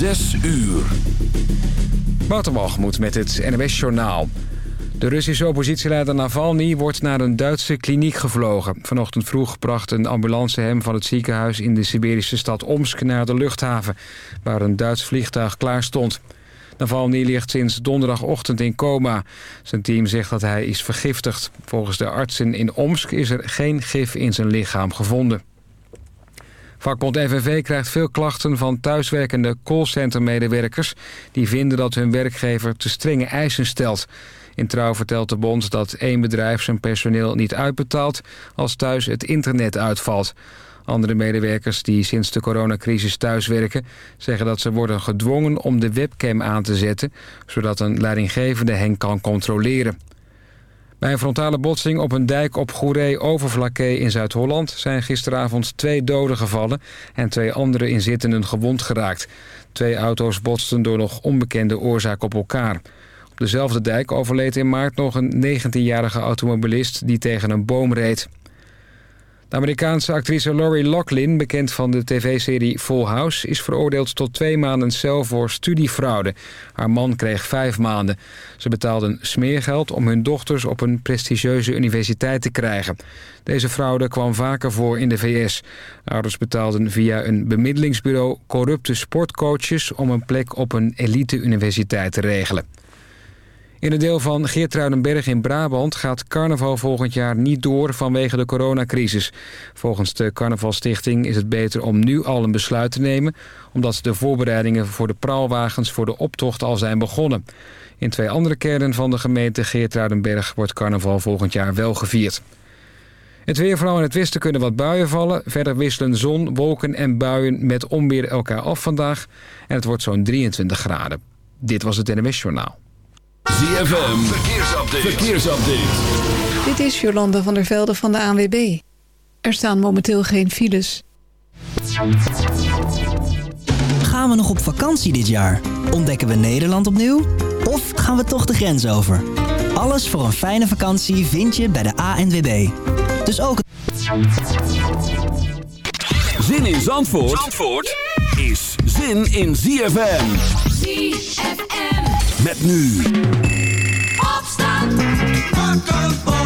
Zes uur. Waterwalgemoed met het NWS Journaal. De Russische oppositieleider Navalny wordt naar een Duitse kliniek gevlogen. Vanochtend vroeg bracht een ambulance hem van het ziekenhuis... in de Siberische stad Omsk naar de luchthaven... waar een Duits vliegtuig klaar stond. Navalny ligt sinds donderdagochtend in coma. Zijn team zegt dat hij is vergiftigd. Volgens de artsen in Omsk is er geen gif in zijn lichaam gevonden. Vakbond FNV krijgt veel klachten van thuiswerkende callcentermedewerkers... die vinden dat hun werkgever te strenge eisen stelt. In Trouw vertelt de bond dat één bedrijf zijn personeel niet uitbetaalt... als thuis het internet uitvalt. Andere medewerkers die sinds de coronacrisis thuiswerken... zeggen dat ze worden gedwongen om de webcam aan te zetten... zodat een leidinggevende hen kan controleren. Bij een frontale botsing op een dijk op Goeree-Overflakkee in Zuid-Holland... zijn gisteravond twee doden gevallen en twee andere inzittenden gewond geraakt. Twee auto's botsten door nog onbekende oorzaak op elkaar. Op dezelfde dijk overleed in maart nog een 19-jarige automobilist die tegen een boom reed. De Amerikaanse actrice Lori Loughlin, bekend van de tv-serie Full House... is veroordeeld tot twee maanden cel voor studiefraude. Haar man kreeg vijf maanden. Ze betaalden smeergeld om hun dochters op een prestigieuze universiteit te krijgen. Deze fraude kwam vaker voor in de VS. Ouders betaalden via een bemiddelingsbureau corrupte sportcoaches... om een plek op een elite-universiteit te regelen. In het deel van Geertruidenberg in Brabant gaat carnaval volgend jaar niet door vanwege de coronacrisis. Volgens de Carnavalstichting is het beter om nu al een besluit te nemen... omdat de voorbereidingen voor de praalwagens voor de optocht al zijn begonnen. In twee andere kernen van de gemeente Geertruidenberg wordt carnaval volgend jaar wel gevierd. Het weer, vooral in het westen, kunnen wat buien vallen. Verder wisselen zon, wolken en buien met onweer elkaar af vandaag. En het wordt zo'n 23 graden. Dit was het NMS Journaal. ZFM, verkeersupdate. verkeersupdate. Dit is Jolanda van der Velde van de ANWB. Er staan momenteel geen files. Gaan we nog op vakantie dit jaar? Ontdekken we Nederland opnieuw? Of gaan we toch de grens over? Alles voor een fijne vakantie vind je bij de ANWB. Dus ook... Zin in Zandvoort, Zandvoort is zin in ZFM. ZFM. Met nu. Opstand. Wakker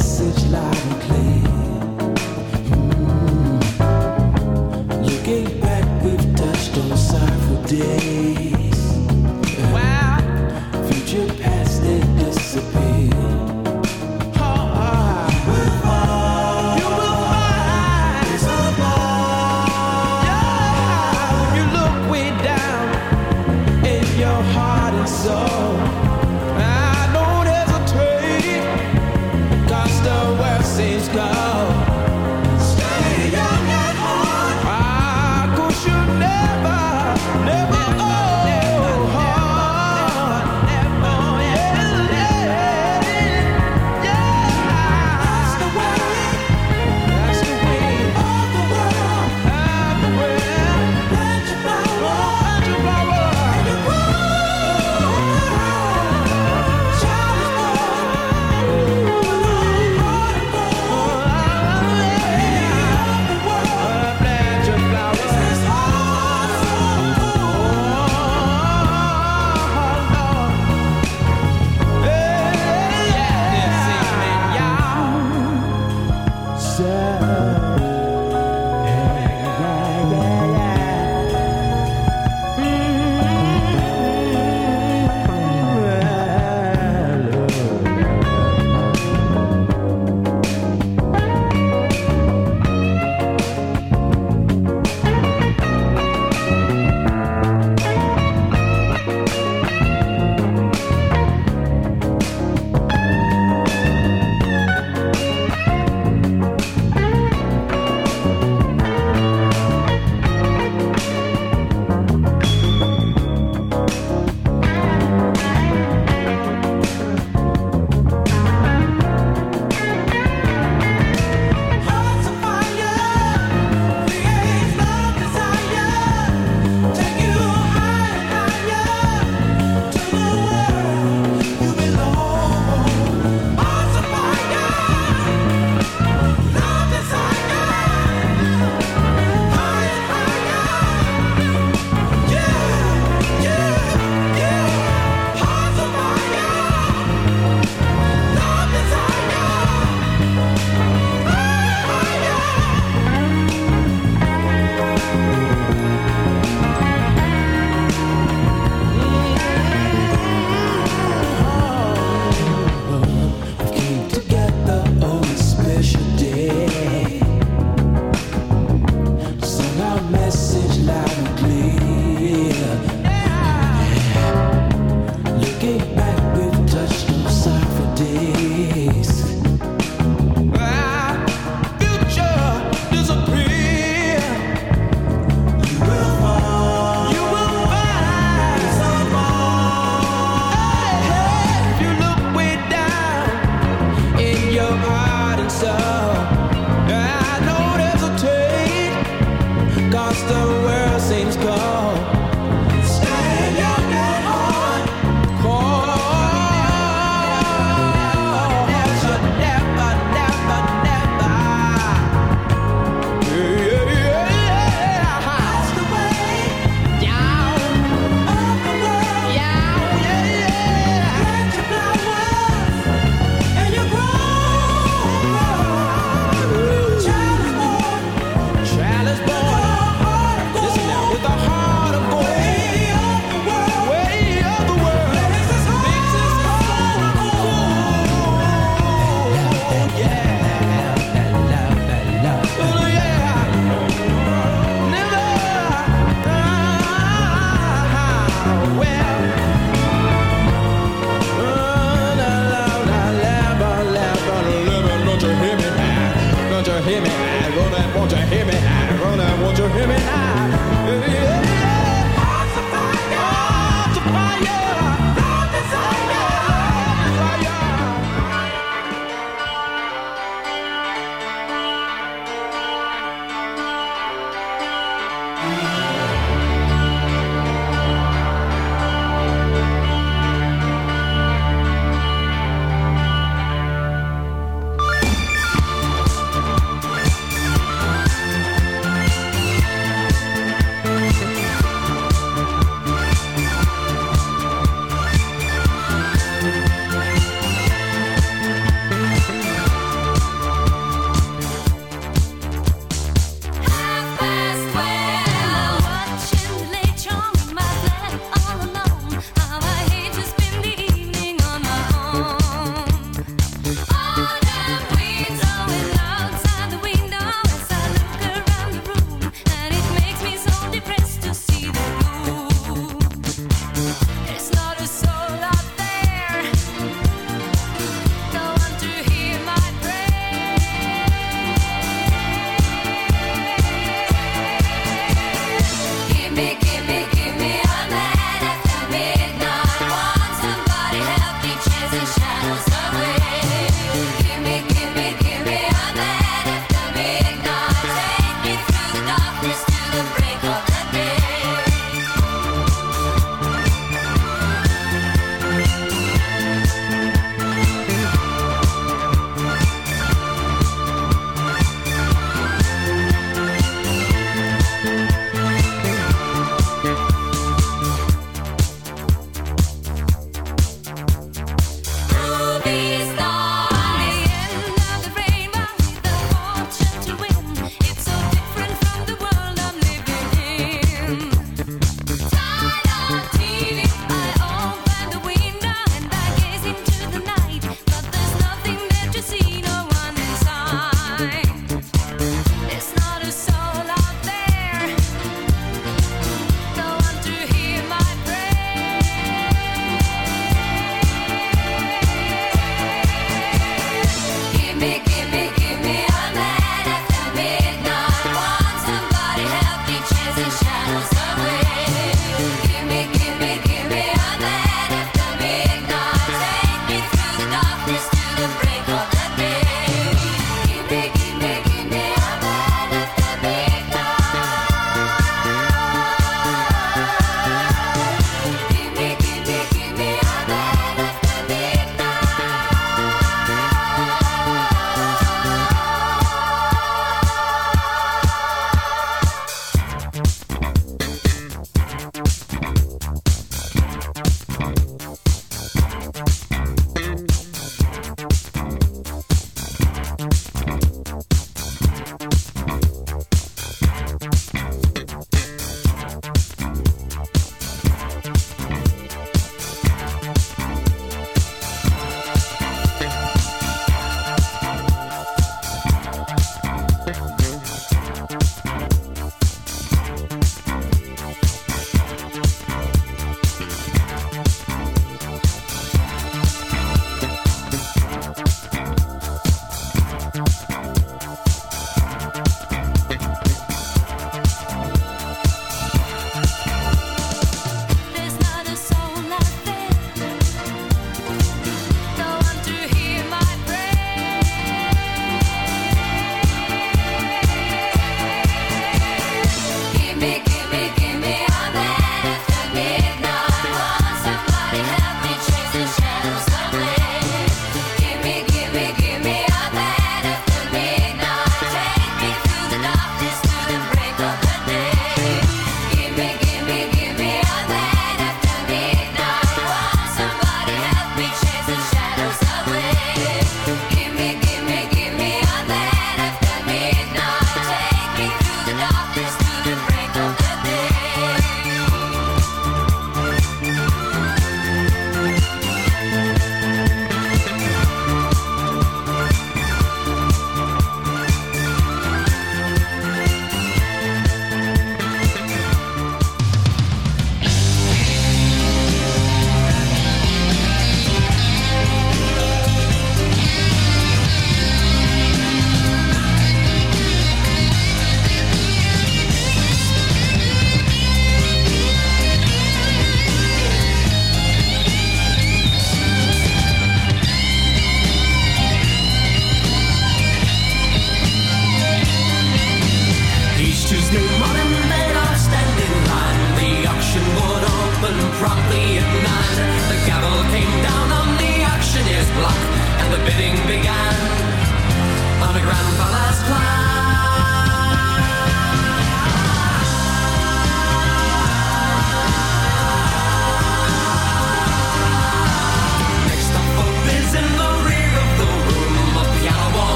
message loud and clear.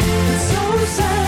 It's so sad.